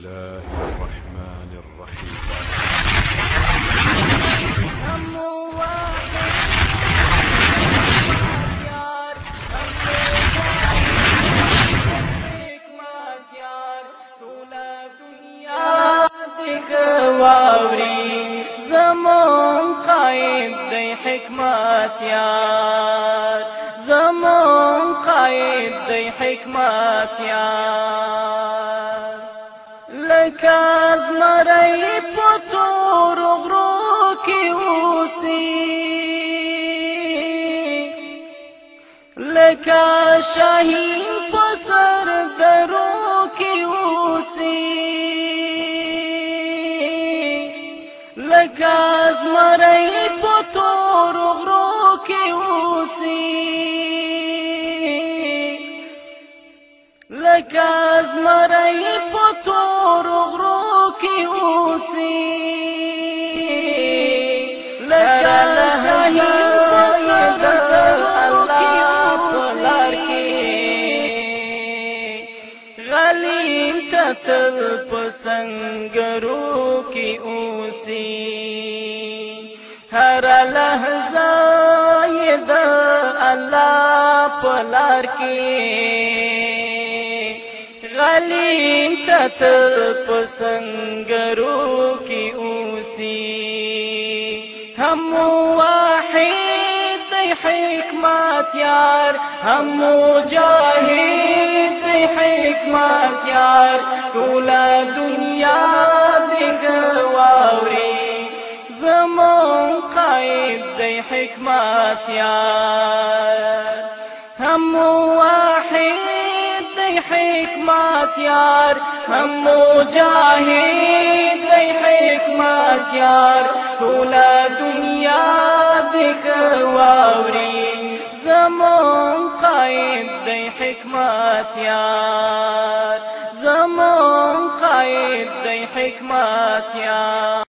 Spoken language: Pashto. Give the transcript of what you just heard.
الله الرحمن الرحيم واوري زمان قائم دی حکمت یار زمان قائم دی حکمت یار لکه از مړی په تورو غرو کې اوسي لکه شاهین په سر درو کې اوسي لکه از مړی په تورو غرو لکه از مری په تورو غرو کې اوسي لکه له شهید الله په لار کې غلیم ته تل په سنگرو کې اوسي هر لحظه د الله په لار کې علی تت پسنگرو کی اوسی هم واحد حکمت یار هم مجاہد حکمت یار تولا دنیا دگواوری زمان قائد دی حکمت یار هم واحد دی حکمت یار هم مجاهد دی حکمت یار ټول دنیا دخواوري زمون قائد دی حکمت یار زمون قائد دی حکمت یار